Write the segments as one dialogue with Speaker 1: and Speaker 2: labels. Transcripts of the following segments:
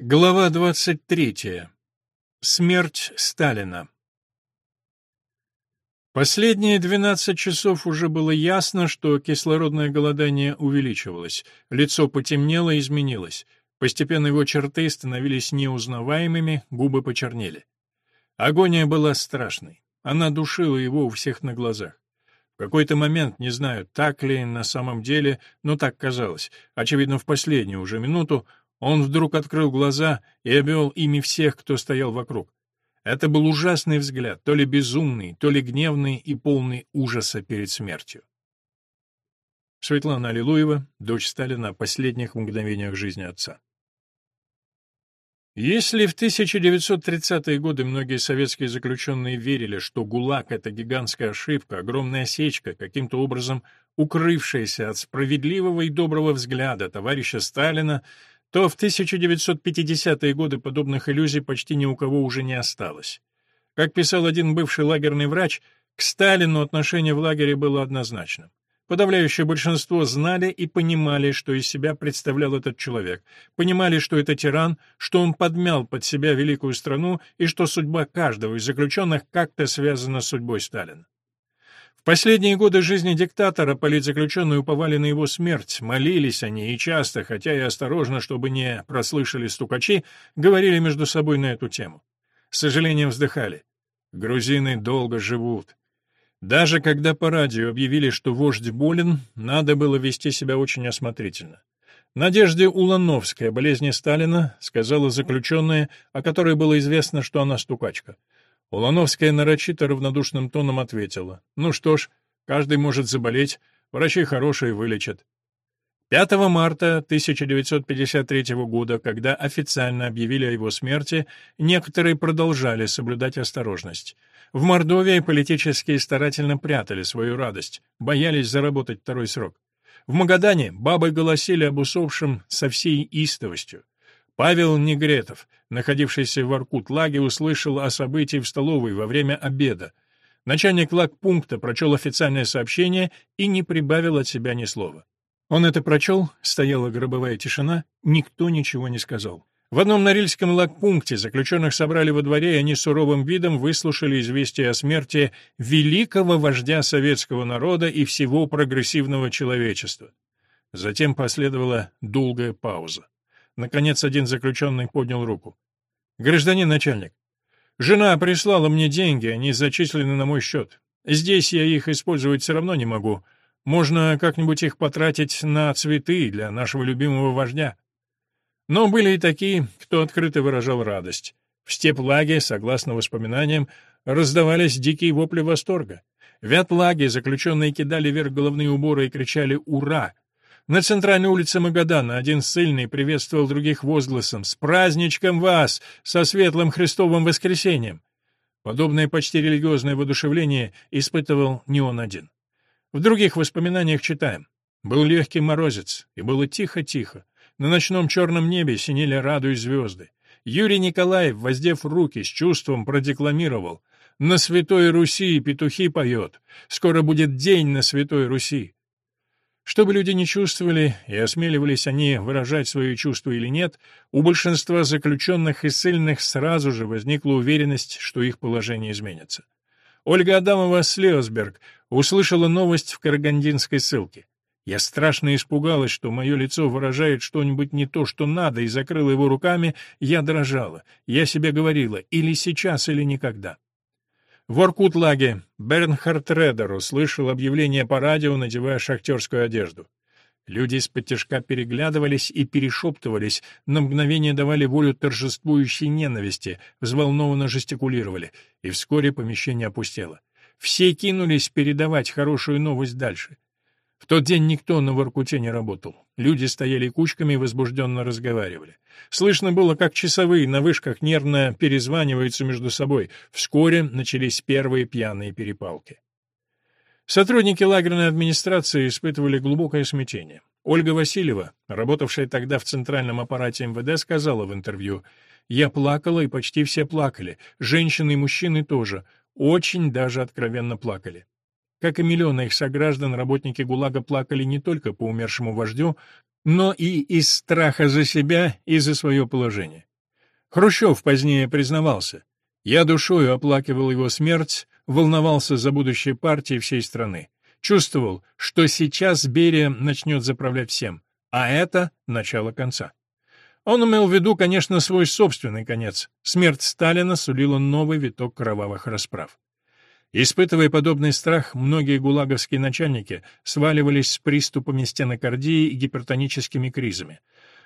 Speaker 1: Глава 23. Смерть Сталина. Последние 12 часов уже было ясно, что кислородное голодание увеличивалось, лицо потемнело и изменилось. Постепенно его черты становились неузнаваемыми, губы почернели. Агония была страшной. Она душила его у всех на глазах. В какой-то момент, не знаю, так ли на самом деле, но так казалось, очевидно, в последнюю уже минуту, он вдруг открыл глаза и обвел ими всех, кто стоял вокруг. Это был ужасный взгляд, то ли безумный, то ли гневный и полный ужаса перед смертью. Светлана Аллилуева, дочь Сталина, последних мгновениях жизни отца. Если в 1930-е годы многие советские заключенные верили, что ГУЛАГ — это гигантская ошибка, огромная осечка, каким-то образом укрывшаяся от справедливого и доброго взгляда товарища Сталина, то в 1950-е годы подобных иллюзий почти ни у кого уже не осталось. Как писал один бывший лагерный врач, к Сталину отношение в лагере было однозначным. Подавляющее большинство знали и понимали, что из себя представлял этот человек, понимали, что это тиран, что он подмял под себя великую страну и что судьба каждого из заключенных как-то связана с судьбой Сталина последние годы жизни диктатора политзаключенные уповали на его смерть, молились они и часто, хотя и осторожно, чтобы не прослышали стукачи, говорили между собой на эту тему. С сожалением вздыхали. Грузины долго живут. Даже когда по радио объявили, что вождь болен, надо было вести себя очень осмотрительно. Надежде Улановской о болезни Сталина сказала заключенная, о которой было известно, что она стукачка. Улановская нарочито равнодушным тоном ответила. «Ну что ж, каждый может заболеть, врачи хорошие вылечат». 5 марта 1953 года, когда официально объявили о его смерти, некоторые продолжали соблюдать осторожность. В Мордовии политические старательно прятали свою радость, боялись заработать второй срок. В Магадане бабы голосили об усопшем со всей истовостью. Павел Негретов, находившийся в Аркут-лаге, услышал о событии в столовой во время обеда. Начальник лагпункта прочел официальное сообщение и не прибавил от себя ни слова. Он это прочел, стояла гробовая тишина, никто ничего не сказал. В одном норильском лагпункте заключенных собрали во дворе, и они суровым видом выслушали известие о смерти великого вождя советского народа и всего прогрессивного человечества. Затем последовала долгая пауза. Наконец один заключенный поднял руку. «Гражданин начальник, жена прислала мне деньги, они зачислены на мой счет. Здесь я их использовать все равно не могу. Можно как-нибудь их потратить на цветы для нашего любимого вождя». Но были и такие, кто открыто выражал радость. В степлаге, согласно воспоминаниям, раздавались дикие вопли восторга. В ятлаге заключенные кидали вверх головные уборы и кричали «Ура!», на центральной улице Магадана один ссыльный приветствовал других возгласом «С праздничком вас! Со светлым Христовым воскресением!» Подобное почти религиозное воодушевление испытывал не он один. В других воспоминаниях читаем. Был легкий морозец, и было тихо-тихо. На ночном черном небе синели радуясь звезды. Юрий Николаев, воздев руки, с чувством продекламировал «На Святой Руси петухи поет, скоро будет день на Святой Руси». Что бы люди не чувствовали, и осмеливались они выражать свои чувства или нет, у большинства заключенных и ссыльных сразу же возникла уверенность, что их положение изменится. Ольга Адамова Слеосберг услышала новость в карагандинской ссылке. Я страшно испугалась, что мое лицо выражает что-нибудь не то, что надо, и закрыла его руками, я дрожала. Я себе говорила, или сейчас, или никогда. В Оркут-лаге Бернхард Редер услышал объявление по радио, надевая шахтерскую одежду. Люди из-под переглядывались и перешептывались, на мгновение давали волю торжествующей ненависти, взволнованно жестикулировали, и вскоре помещение опустело. Все кинулись передавать хорошую новость дальше. В тот день никто на Воркуте не работал. Люди стояли кучками и возбужденно разговаривали. Слышно было, как часовые на вышках нервно перезваниваются между собой. Вскоре начались первые пьяные перепалки. Сотрудники лагерной администрации испытывали глубокое смятение. Ольга Васильева, работавшая тогда в центральном аппарате МВД, сказала в интервью, «Я плакала, и почти все плакали, женщины и мужчины тоже, очень даже откровенно плакали». Как и миллионы их сограждан, работники ГУЛАГа плакали не только по умершему вождю, но и из страха за себя и за свое положение. Хрущев позднее признавался. Я душою оплакивал его смерть, волновался за будущее партии всей страны. Чувствовал, что сейчас Берия начнет заправлять всем, а это начало конца. Он имел в виду, конечно, свой собственный конец. Смерть Сталина сулила новый виток кровавых расправ. Испытывая подобный страх, многие гулаговские начальники сваливались с приступами стенокардии и гипертоническими кризами.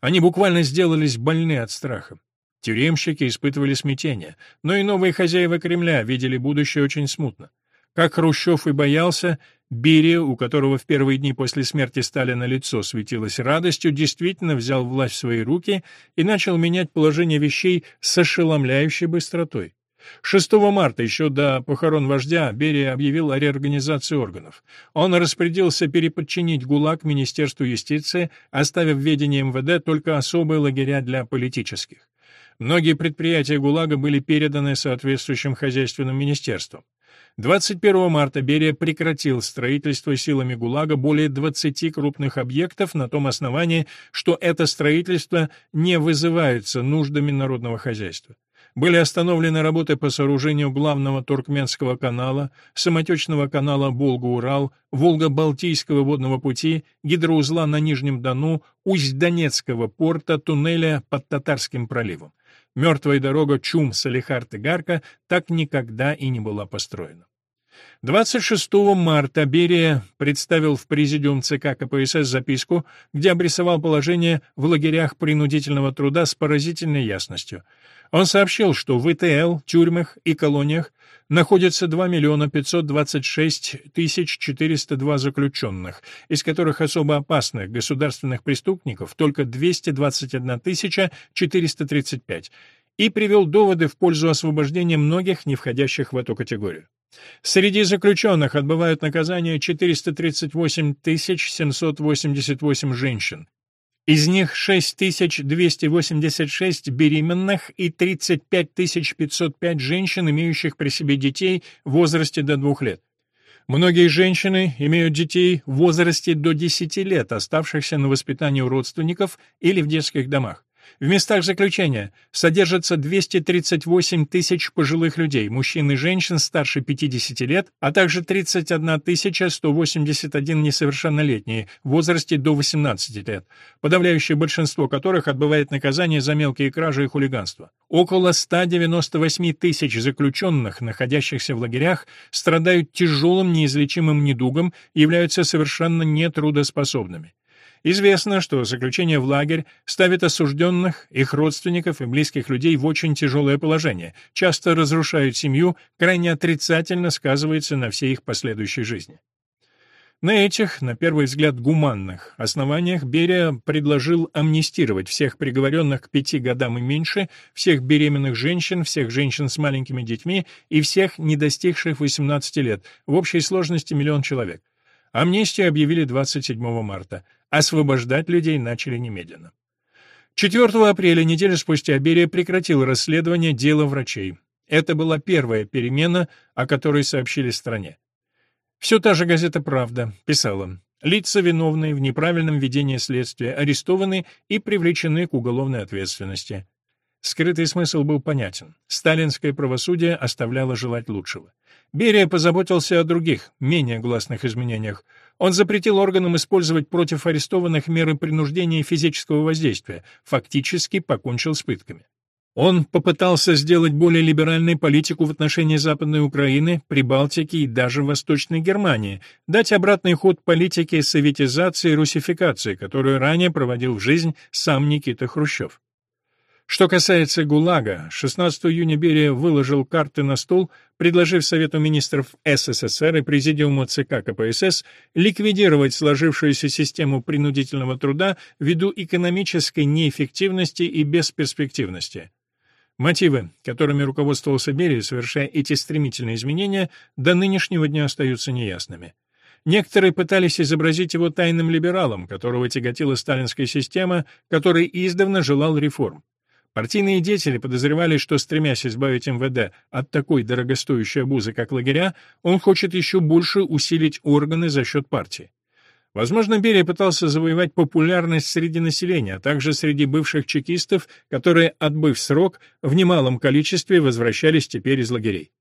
Speaker 1: Они буквально сделались больны от страха. Тюремщики испытывали смятение, но и новые хозяева Кремля видели будущее очень смутно. Как Хрущев и боялся, Берия, у которого в первые дни после смерти Сталина лицо светилось радостью, действительно взял власть в свои руки и начал менять положение вещей с ошеломляющей быстротой. 6 марта, еще до похорон вождя, Берия объявил о реорганизации органов. Он распорядился переподчинить ГУЛАГ Министерству юстиции, оставив в ведении МВД только особые лагеря для политических. Многие предприятия ГУЛАГа были переданы соответствующим хозяйственным министерствам. 21 марта Берия прекратил строительство силами ГУЛАГа более 20 крупных объектов на том основании, что это строительство не вызывается нуждами народного хозяйства. Были остановлены работы по сооружению главного Туркменского канала, самотечного канала Волга-Урал, Волго-Балтийского водного пути, гидроузла на Нижнем Дону, Усть-Донецкого порта, туннеля под Татарским проливом. Мертвая дорога Чум-Салихард-Игарка так никогда и не была построена. 26 марта Берия представил в президиум ЦК КПСС записку, где обрисовал положение в лагерях принудительного труда с поразительной ясностью. Он сообщил, что в ИТЛ, тюрьмах и колониях находится 2 миллиона 526 тысяч 402 заключенных, из которых особо опасных государственных преступников только 221 тысяча 435, и привел доводы в пользу освобождения многих, не входящих в эту категорию. Среди заключенных отбывают наказание 438 788 женщин, из них 6286 беременных и 35 505 женщин, имеющих при себе детей в возрасте до двух лет. Многие женщины имеют детей в возрасте до 10 лет, оставшихся на воспитании у родственников или в детских домах. В местах заключения содержатся 238 тысяч пожилых людей, мужчин и женщин старше 50 лет, а также 31 181 несовершеннолетние в возрасте до 18 лет, подавляющее большинство которых отбывает наказание за мелкие кражи и хулиганство. Около 198 тысяч заключенных, находящихся в лагерях, страдают тяжелым неизлечимым недугом и являются совершенно нетрудоспособными. Известно, что заключение в лагерь ставит осужденных, их родственников и близких людей в очень тяжелое положение, часто разрушает семью, крайне отрицательно сказывается на всей их последующей жизни. На этих, на первый взгляд, гуманных основаниях Берия предложил амнистировать всех приговоренных к пяти годам и меньше, всех беременных женщин, всех женщин с маленькими детьми и всех не достигших 18 лет, в общей сложности миллион человек. Амнистию объявили 27 марта. Освобождать людей начали немедленно. 4 апреля, неделю спустя, Берия прекратил расследование дела врачей. Это была первая перемена, о которой сообщили стране. Все та же газета «Правда» писала, лица, виновные в неправильном ведении следствия, арестованы и привлечены к уголовной ответственности. Скрытый смысл был понятен. Сталинское правосудие оставляло желать лучшего. Берия позаботился о других, менее гласных изменениях. Он запретил органам использовать против арестованных меры принуждения и физического воздействия, фактически покончил с пытками. Он попытался сделать более либеральной политику в отношении Западной Украины, Прибалтики и даже Восточной Германии, дать обратный ход политике советизации и русификации, которую ранее проводил в жизнь сам Никита Хрущев. Что касается ГУЛАГа, 16 июня Берия выложил карты на стол, предложив Совету министров СССР и Президиуму ЦК КПСС ликвидировать сложившуюся систему принудительного труда ввиду экономической неэффективности и бесперспективности. Мотивы, которыми руководствовался Берия, совершая эти стремительные изменения, до нынешнего дня остаются неясными. Некоторые пытались изобразить его тайным либералом, которого тяготила сталинская система, который издавна желал реформ. Партийные деятели подозревали, что, стремясь избавить МВД от такой дорогостоящей обузы, как лагеря, он хочет еще больше усилить органы за счет партии. Возможно, Берия пытался завоевать популярность среди населения, а также среди бывших чекистов, которые, отбыв срок, в немалом количестве возвращались теперь из лагерей.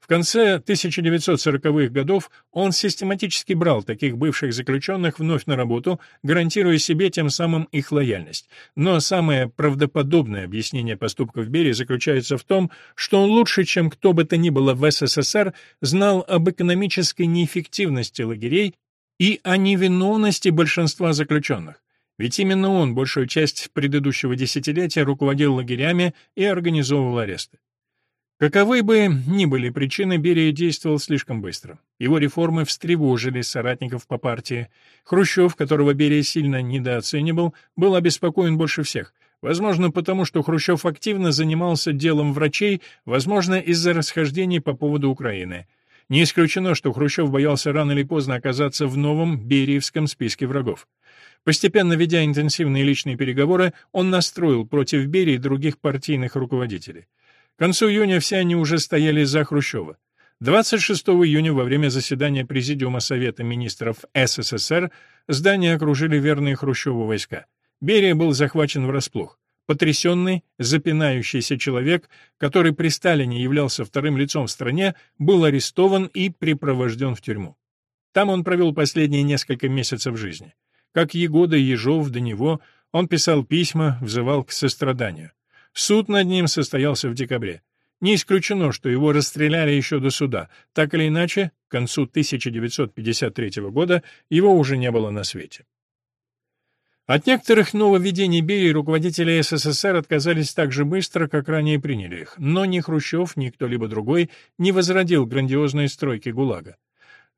Speaker 1: В конце 1940-х годов он систематически брал таких бывших заключенных вновь на работу, гарантируя себе тем самым их лояльность. Но самое правдоподобное объяснение поступков Берии заключается в том, что он лучше, чем кто бы то ни было в СССР, знал об экономической неэффективности лагерей и о невиновности большинства заключенных. Ведь именно он большую часть предыдущего десятилетия руководил лагерями и организовывал аресты. Каковы бы ни были причины, Берия действовал слишком быстро. Его реформы встревожили соратников по партии. Хрущев, которого Берия сильно недооценивал, был обеспокоен больше всех. Возможно, потому что Хрущев активно занимался делом врачей, возможно, из-за расхождений по поводу Украины. Не исключено, что Хрущев боялся рано или поздно оказаться в новом Бериевском списке врагов. Постепенно ведя интенсивные личные переговоры, он настроил против Берии других партийных руководителей. К концу июня все они уже стояли за Хрущева. 26 июня во время заседания Президиума Совета министров СССР здание окружили верные Хрущеву войска. Берия был захвачен врасплох. Потрясенный, запинающийся человек, который при Сталине являлся вторым лицом в стране, был арестован и припровожден в тюрьму. Там он провел последние несколько месяцев жизни. Как Егода Ежов до него, он писал письма, взывал к состраданию. Суд над ним состоялся в декабре. Не исключено, что его расстреляли еще до суда. Так или иначе, к концу 1953 года его уже не было на свете. От некоторых нововведений Берии руководители СССР отказались так же быстро, как ранее приняли их, но ни Хрущев, ни кто-либо другой не возродил грандиозные стройки ГУЛАГа.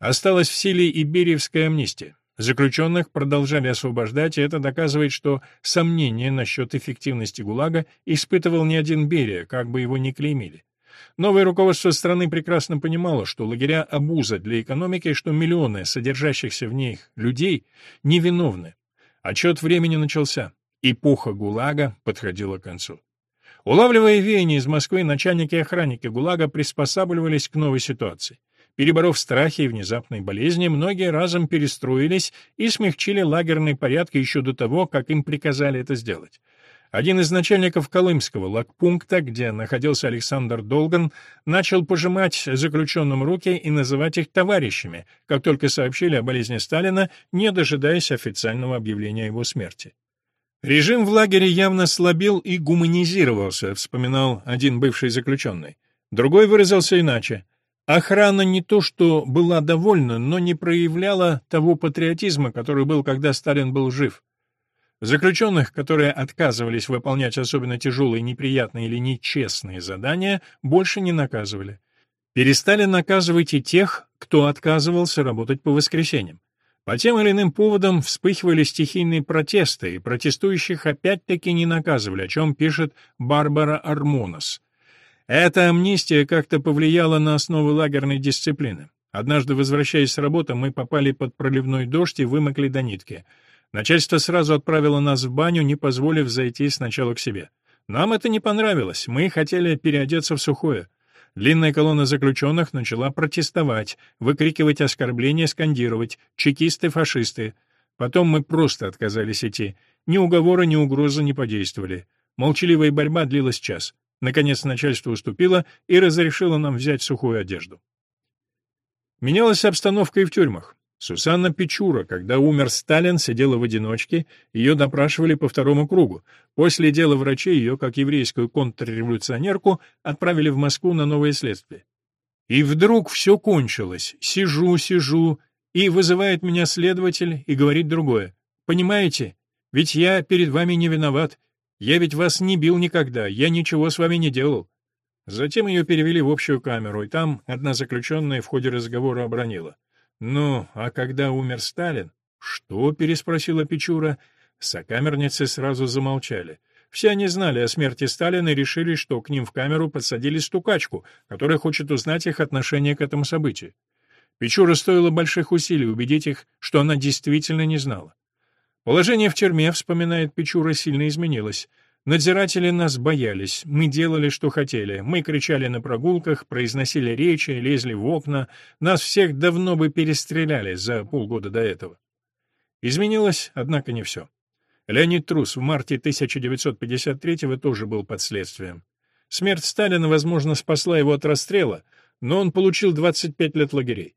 Speaker 1: Осталась в силе и Бериевская амнистия. Заключенных продолжали освобождать, и это доказывает, что сомнения насчет эффективности ГУЛАГа испытывал не один Берия, как бы его ни клеймили. Новое руководство страны прекрасно понимало, что лагеря — обуза для экономики, что миллионы содержащихся в них людей невиновны. Отчет времени начался. Эпоха ГУЛАГа подходила к концу. Улавливая веяния из Москвы, начальники и охранники ГУЛАГа приспосабливались к новой ситуации. Переборов страхи и внезапной болезни, многие разом перестроились и смягчили лагерный порядок еще до того, как им приказали это сделать. Один из начальников Колымского лагпункта, где находился Александр Долган, начал пожимать заключенным руки и называть их товарищами, как только сообщили о болезни Сталина, не дожидаясь официального объявления его смерти. Режим в лагере явно слабел и гуманизировался, вспоминал один бывший заключенный. Другой выразился иначе. Охрана не то что была довольна, но не проявляла того патриотизма, который был, когда Сталин был жив. Заключенных, которые отказывались выполнять особенно тяжелые, неприятные или нечестные задания, больше не наказывали. Перестали наказывать и тех, кто отказывался работать по воскресеньям. По тем или иным поводам вспыхивали стихийные протесты, и протестующих опять-таки не наказывали, о чем пишет Барбара Армонос. Эта амнистия как-то повлияла на основы лагерной дисциплины. Однажды, возвращаясь с работы, мы попали под проливной дождь и вымокли до нитки. Начальство сразу отправило нас в баню, не позволив зайти сначала к себе. Нам это не понравилось, мы хотели переодеться в сухое. Длинная колонна заключенных начала протестовать, выкрикивать оскорбления, скандировать «чекисты-фашисты». Потом мы просто отказались идти. Ни уговора, ни угрозы не подействовали. Молчаливая борьба длилась час. Наконец начальство уступило и разрешило нам взять сухую одежду. Менялась обстановка и в тюрьмах. Сусанна Печура, когда умер Сталин, сидела в одиночке, ее допрашивали по второму кругу. После дела врачей ее, как еврейскую контрреволюционерку, отправили в Москву на новое следствие. И вдруг все кончилось. Сижу, сижу, и вызывает меня следователь и говорит другое. «Понимаете, ведь я перед вами не виноват, я ведь вас не бил никогда, я ничего с вами не делал». Затем ее перевели в общую камеру, и там одна заключенная в ходе разговора обронила. «Ну, а когда умер Сталин?» «Что?» — переспросила Печура. Сокамерницы сразу замолчали. Все они знали о смерти Сталина и решили, что к ним в камеру подсадили стукачку, которая хочет узнать их отношение к этому событию. Печура стоило больших усилий убедить их, что она действительно не знала. Положение в тюрьме, вспоминает Печура, сильно изменилось. Надзиратели нас боялись, мы делали, что хотели. Мы кричали на прогулках, произносили речи, лезли в окна. Нас всех давно бы перестреляли за полгода до этого. Изменилось, однако, не все. Леонид Трус в марте 1953-го тоже был под следствием. Смерть Сталина, возможно, спасла его от расстрела, но он получил 25 лет лагерей.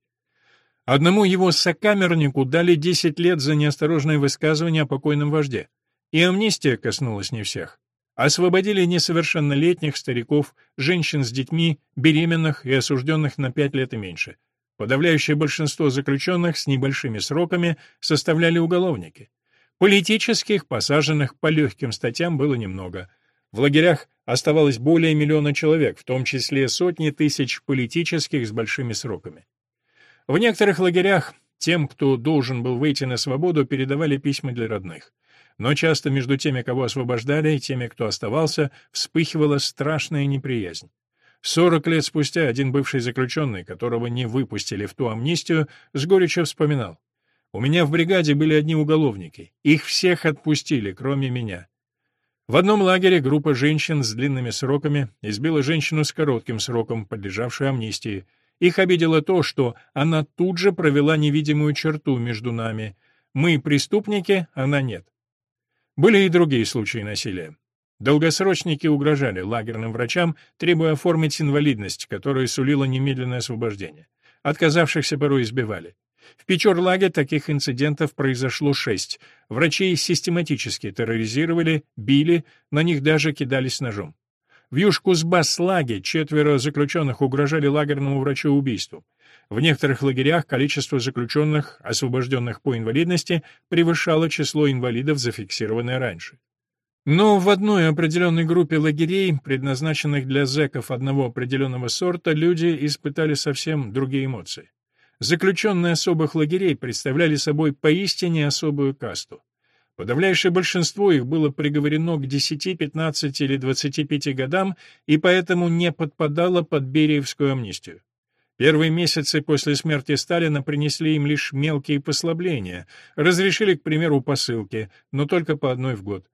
Speaker 1: Одному его сокамернику дали 10 лет за неосторожное высказывание о покойном вожде. И амнистия коснулась не всех. Освободили несовершеннолетних, стариков, женщин с детьми, беременных и осужденных на 5 лет и меньше. Подавляющее большинство заключенных с небольшими сроками составляли уголовники. Политических, посаженных по легким статьям, было немного. В лагерях оставалось более миллиона человек, в том числе сотни тысяч политических с большими сроками. В некоторых лагерях тем, кто должен был выйти на свободу, передавали письма для родных. Но часто между теми, кого освобождали, и теми, кто оставался, вспыхивала страшная неприязнь. Сорок лет спустя один бывший заключенный, которого не выпустили в ту амнистию, с горечью вспоминал. «У меня в бригаде были одни уголовники. Их всех отпустили, кроме меня. В одном лагере группа женщин с длинными сроками избила женщину с коротким сроком, подлежавшую амнистии. Их обидело то, что она тут же провела невидимую черту между нами. Мы преступники, она нет. Были и другие случаи насилия. Долгосрочники угрожали лагерным врачам, требуя оформить инвалидность, которая сулила немедленное освобождение. Отказавшихся порой избивали. В Печорлаге таких инцидентов произошло шесть. Врачей систематически терроризировали, били, на них даже кидались ножом. В Южкузбас-лаге четверо заключенных угрожали лагерному врачу убийству. В некоторых лагерях количество заключенных, освобожденных по инвалидности, превышало число инвалидов, зафиксированное раньше. Но в одной определенной группе лагерей, предназначенных для зэков одного определенного сорта, люди испытали совсем другие эмоции. Заключенные особых лагерей представляли собой поистине особую касту. Подавляющее большинство их было приговорено к 10, 15 или 25 годам и поэтому не подпадало под Бериевскую амнистию. Первые месяцы после смерти Сталина принесли им лишь мелкие послабления, разрешили, к примеру, посылки, но только по одной в год.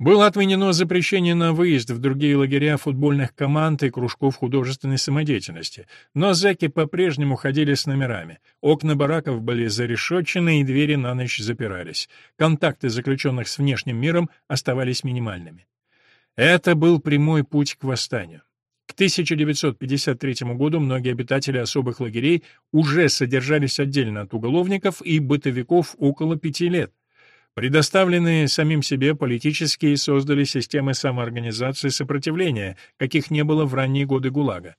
Speaker 1: Было отменено запрещение на выезд в другие лагеря футбольных команд и кружков художественной самодеятельности, но зэки по-прежнему ходили с номерами. Окна бараков были зарешетчены и двери на ночь запирались. Контакты заключенных с внешним миром оставались минимальными. Это был прямой путь к восстанию. К 1953 году многие обитатели особых лагерей уже содержались отдельно от уголовников и бытовиков около пяти лет. Предоставленные самим себе политические создали системы самоорганизации сопротивления, каких не было в ранние годы ГУЛАГа.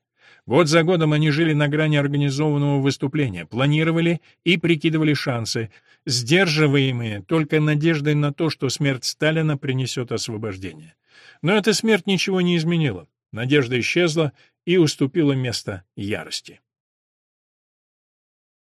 Speaker 1: Год за годом они жили на грани организованного выступления, планировали и прикидывали шансы, сдерживаемые только надеждой на то, что смерть Сталина принесет освобождение. Но эта смерть ничего не изменила. Надежда исчезла и уступила место ярости.